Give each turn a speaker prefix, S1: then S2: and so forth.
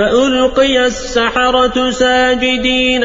S1: فألقي السحرة ساجدين